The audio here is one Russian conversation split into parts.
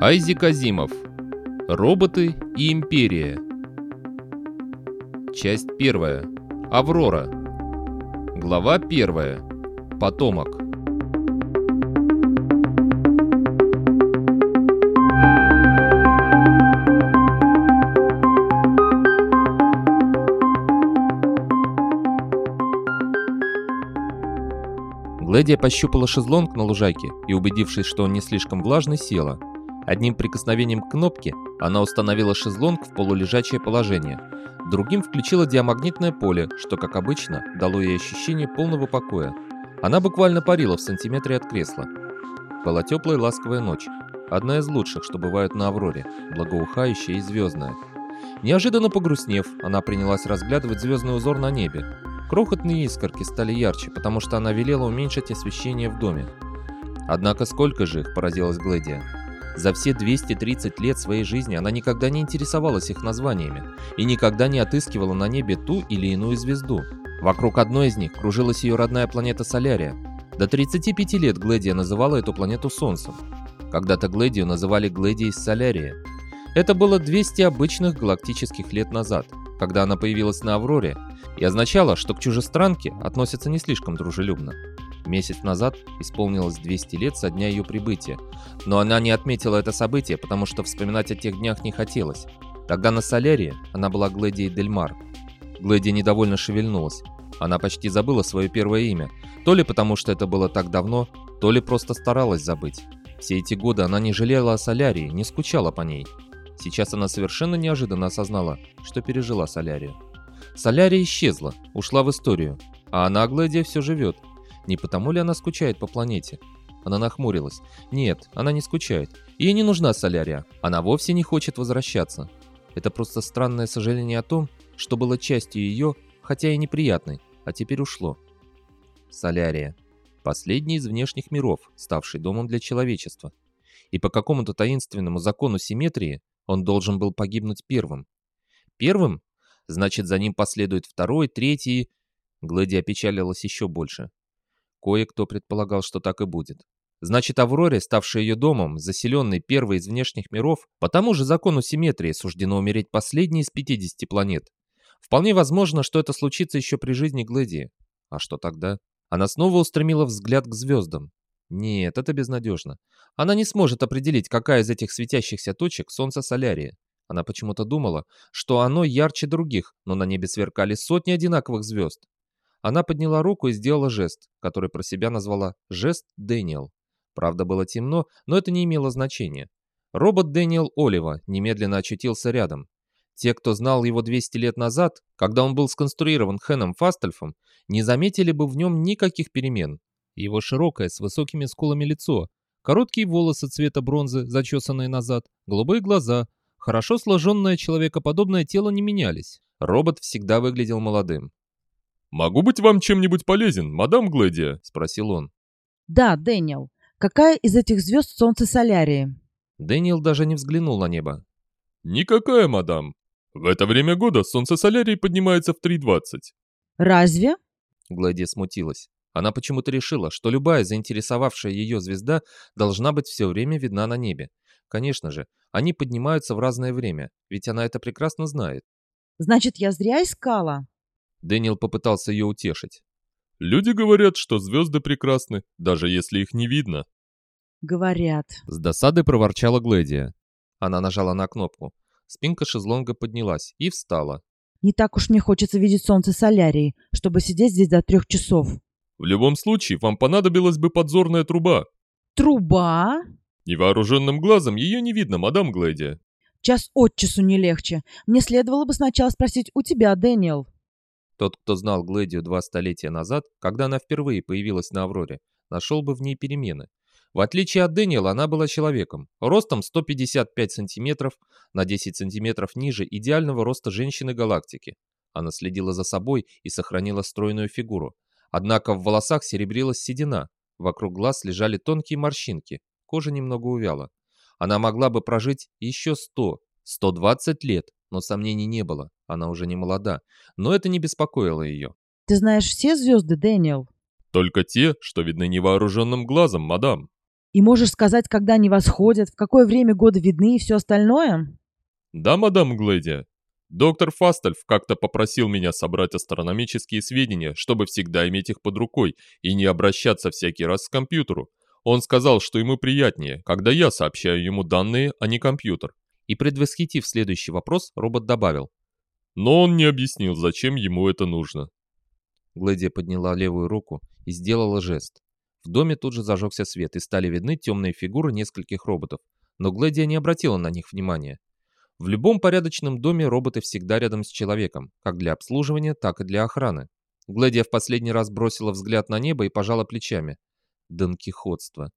Айзек Азимов. Роботы и империя. Часть первая. Аврора. Глава первая. Потомок. Гледия пощупала шезлонг на лужайке и, убедившись, что он не слишком влажный, села. Одним прикосновением кнопки она установила шезлонг в полулежачее положение. Другим включила диамагнитное поле, что, как обычно, дало ей ощущение полного покоя. Она буквально парила в сантиметре от кресла. Была теплая ласковая ночь. Одна из лучших, что бывают на Авроре, благоухающая и звездная. Неожиданно погрустнев, она принялась разглядывать звездный узор на небе. Крохотные искорки стали ярче, потому что она велела уменьшить освещение в доме. Однако сколько же их, поразилась Гледия. За все 230 лет своей жизни она никогда не интересовалась их названиями и никогда не отыскивала на небе ту или иную звезду. Вокруг одной из них кружилась ее родная планета Солярия. До 35 лет Гледия называла эту планету Солнцем. Когда-то Гледию называли Гледией Солярия. Это было 200 обычных галактических лет назад, когда она появилась на Авроре, и означало, что к чужестранке относятся не слишком дружелюбно. Месяц назад исполнилось 200 лет со дня ее прибытия, но она не отметила это событие, потому что вспоминать о тех днях не хотелось. Тогда на Солярии она была Гледией Дельмар. Гледия недовольно шевельнулась. Она почти забыла свое первое имя, то ли потому, что это было так давно, то ли просто старалась забыть. Все эти годы она не жалела о Солярии, не скучала по ней. Сейчас она совершенно неожиданно осознала, что пережила Солярию. Солярия исчезла, ушла в историю, а она, Гледия, все живет. Не потому ли она скучает по планете? Она нахмурилась. Нет, она не скучает. Ей не нужна Солярия. Она вовсе не хочет возвращаться. Это просто странное сожаление о том, что было частью ее, хотя и неприятной, а теперь ушло. Солярия. Последний из внешних миров, ставший домом для человечества. И по какому-то таинственному закону симметрии он должен был погибнуть первым. Первым Значит, за ним последует второй, третий... Глэди опечалилась еще больше. Кое-кто предполагал, что так и будет. Значит, Авроре, ставшей ее домом, заселенной первой из внешних миров, по тому же закону симметрии суждено умереть последней из 50 планет. Вполне возможно, что это случится еще при жизни Глэди. А что тогда? Она снова устремила взгляд к звездам. Нет, это безнадежно. Она не сможет определить, какая из этих светящихся точек Солнце Солярия. Она почему-то думала, что оно ярче других, но на небе сверкали сотни одинаковых звезд. Она подняла руку и сделала жест, который про себя назвала «жест Дэниел». Правда, было темно, но это не имело значения. Робот Дэниел Олива немедленно очутился рядом. Те, кто знал его 200 лет назад, когда он был сконструирован Хэном Фастельфом, не заметили бы в нем никаких перемен. Его широкое, с высокими скулами лицо, короткие волосы цвета бронзы, зачесанные назад, голубые глаза, Хорошо сложенное человекоподобное тело не менялись. Робот всегда выглядел молодым. «Могу быть вам чем-нибудь полезен, мадам Гледия?» – спросил он. «Да, Дэниел. Какая из этих звезд Солнце Солярии?» Дэниел даже не взглянул на небо. «Никакая, мадам. В это время года Солнце Солярии поднимается в 3.20». «Разве?» Гледия смутилась. Она почему-то решила, что любая заинтересовавшая ее звезда должна быть все время видна на небе. Конечно же, они поднимаются в разное время, ведь она это прекрасно знает. Значит, я зря искала? Дэниел попытался ее утешить. Люди говорят, что звезды прекрасны, даже если их не видно. Говорят. С досадой проворчала Гледия. Она нажала на кнопку. Спинка шезлонга поднялась и встала. Не так уж мне хочется видеть солнце солярии, чтобы сидеть здесь до трех часов. В любом случае, вам понадобилась бы подзорная труба. Труба? Невооруженным глазом ее не видно, мадам Глэдия. Час от часу не легче. Мне следовало бы сначала спросить у тебя, Дэниел. Тот, кто знал Глэдию два столетия назад, когда она впервые появилась на Авроре, нашел бы в ней перемены. В отличие от Дэниела, она была человеком, ростом 155 сантиметров, на 10 сантиметров ниже идеального роста женщины галактики. Она следила за собой и сохранила стройную фигуру. Однако в волосах серебрилась седина, вокруг глаз лежали тонкие морщинки, кожа немного увяла. Она могла бы прожить еще сто, сто двадцать лет, но сомнений не было, она уже не молода, но это не беспокоило ее. «Ты знаешь все звезды, Дэниел?» «Только те, что видны невооруженным глазом, мадам». И можешь сказать, когда они восходят, в какое время года видны и все остальное? Да, мадам Глэдия. Доктор Фастельф как-то попросил меня собрать астрономические сведения, чтобы всегда иметь их под рукой и не обращаться всякий раз к компьютеру. Он сказал, что ему приятнее, когда я сообщаю ему данные, а не компьютер. И предвосхитив следующий вопрос, робот добавил. Но он не объяснил, зачем ему это нужно. Глэдия подняла левую руку и сделала жест. В доме тут же зажегся свет, и стали видны темные фигуры нескольких роботов, но Глэдия не обратила на них внимания. В любом порядочном доме роботы всегда рядом с человеком, как для обслуживания, так и для охраны. Глэдия в последний раз бросила взгляд на небо и пожала плечами. Донкихотство.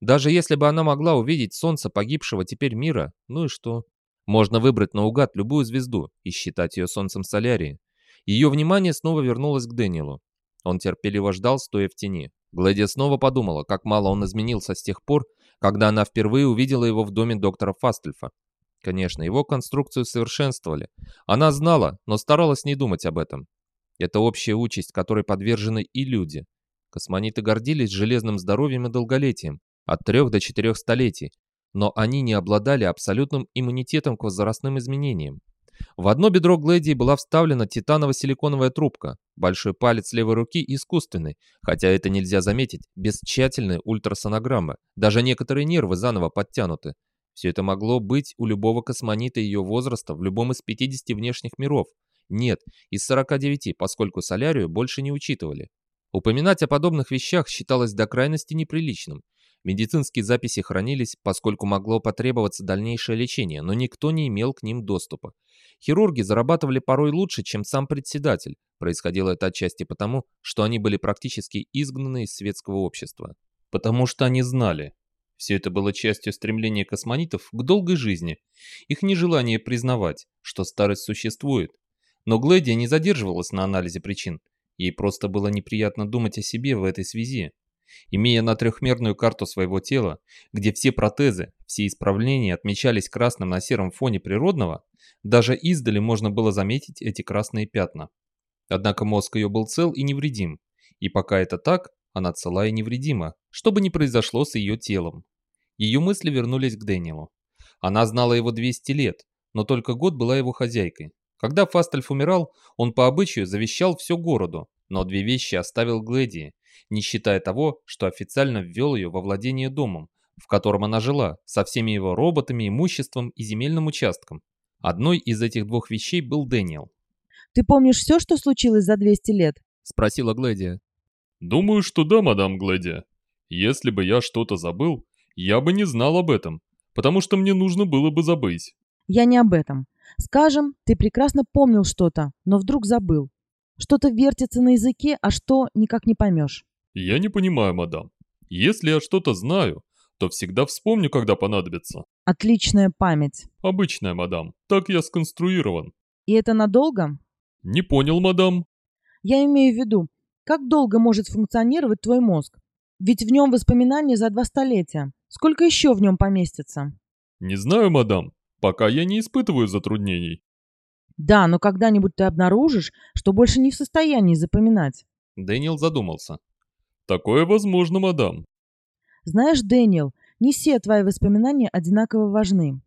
Даже если бы она могла увидеть солнце погибшего теперь мира, ну и что? Можно выбрать наугад любую звезду и считать ее солнцем Солярии. Ее внимание снова вернулось к Дэниелу. Он терпеливо ждал, стоя в тени. Глэдия снова подумала, как мало он изменился с тех пор, когда она впервые увидела его в доме доктора Фастельфа. Конечно, его конструкцию совершенствовали. Она знала, но старалась не думать об этом. Это общая участь, которой подвержены и люди. Космониты гордились железным здоровьем и долголетием, от трех до четырех столетий, но они не обладали абсолютным иммунитетом к возрастным изменениям. В одно бедро Глэдии была вставлена титаново-силиконовая трубка, большой палец левой руки искусственный, хотя это нельзя заметить, без тщательной ультрасонограммы, даже некоторые нервы заново подтянуты. Все это могло быть у любого космонита ее возраста в любом из 50 внешних миров. Нет, из 49, поскольку солярию больше не учитывали. Упоминать о подобных вещах считалось до крайности неприличным. Медицинские записи хранились, поскольку могло потребоваться дальнейшее лечение, но никто не имел к ним доступа. Хирурги зарабатывали порой лучше, чем сам председатель. Происходило это отчасти потому, что они были практически изгнаны из светского общества. Потому что они знали. Все это было частью стремления космонитов к долгой жизни, их нежелание признавать, что старость существует. Но Глэдия не задерживалась на анализе причин. Ей просто было неприятно думать о себе в этой связи. Имея на трехмерную карту своего тела, где все протезы, все исправления отмечались красным на сером фоне природного, даже издали можно было заметить эти красные пятна. Однако мозг ее был цел и невредим, и пока это так, она цела и невредима, что бы ни произошло с ее телом. Ее мысли вернулись к Дэниелу. Она знала его 200 лет, но только год была его хозяйкой. Когда Фастельф умирал, он по обычаю завещал все городу, но две вещи оставил Глэдии, не считая того, что официально ввел ее во владение домом, в котором она жила, со всеми его роботами, имуществом и земельным участком. Одной из этих двух вещей был Дэниел. Ты помнишь все, что случилось за 200 лет? Спросила Глэдия. Думаю, что да, мадам Глэдия. Если бы я что-то забыл, я бы не знал об этом, потому что мне нужно было бы забыть. Я не об этом. Скажем, ты прекрасно помнил что-то, но вдруг забыл. Что-то вертится на языке, а что никак не поймешь. Я не понимаю, мадам. Если я что-то знаю, то всегда вспомню, когда понадобится. Отличная память. Обычная, мадам. Так я сконструирован. И это надолго? Не понял, мадам. Я имею в виду, как долго может функционировать твой мозг? Ведь в нем воспоминания за два столетия. Сколько еще в нем поместится? Не знаю, мадам. Пока я не испытываю затруднений. Да, но когда-нибудь ты обнаружишь, что больше не в состоянии запоминать. Дэниел задумался. Такое возможно, мадам. Знаешь, Дэниел, не все твои воспоминания одинаково важны.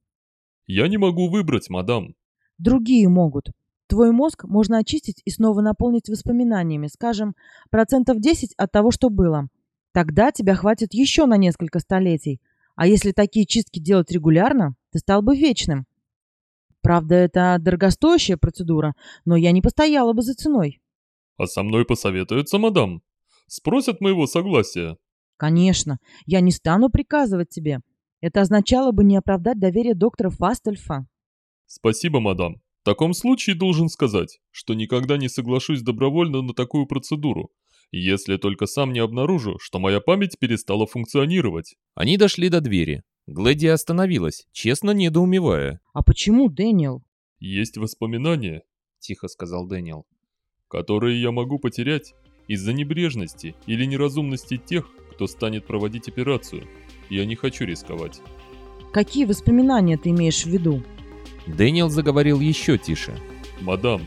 Я не могу выбрать, мадам. Другие могут. Твой мозг можно очистить и снова наполнить воспоминаниями, скажем, процентов 10 от того, что было. Тогда тебя хватит еще на несколько столетий. А если такие чистки делать регулярно, ты стал бы вечным. Правда, это дорогостоящая процедура, но я не постояла бы за ценой. А со мной посоветуются, мадам? Спросят моего согласия? Конечно, я не стану приказывать тебе. Это означало бы не оправдать доверие доктора Фастельфа. Спасибо, мадам. В таком случае должен сказать, что никогда не соглашусь добровольно на такую процедуру, если только сам не обнаружу, что моя память перестала функционировать. Они дошли до двери. Глэдия остановилась, честно недоумевая. А почему, Дэниел? Есть воспоминания, тихо сказал Дэниел, которые я могу потерять из-за небрежности или неразумности тех, кто станет проводить операцию. Я не хочу рисковать. Какие воспоминания ты имеешь в виду? Дэниел заговорил еще тише. «Мадам,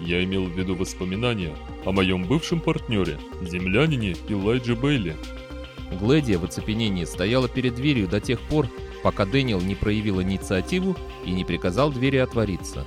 я имел в виду воспоминания о моем бывшем партнере, землянине Элайджи Бейли. Глэдия в оцепенении стояла перед дверью до тех пор, пока Дэниел не проявил инициативу и не приказал двери отвориться.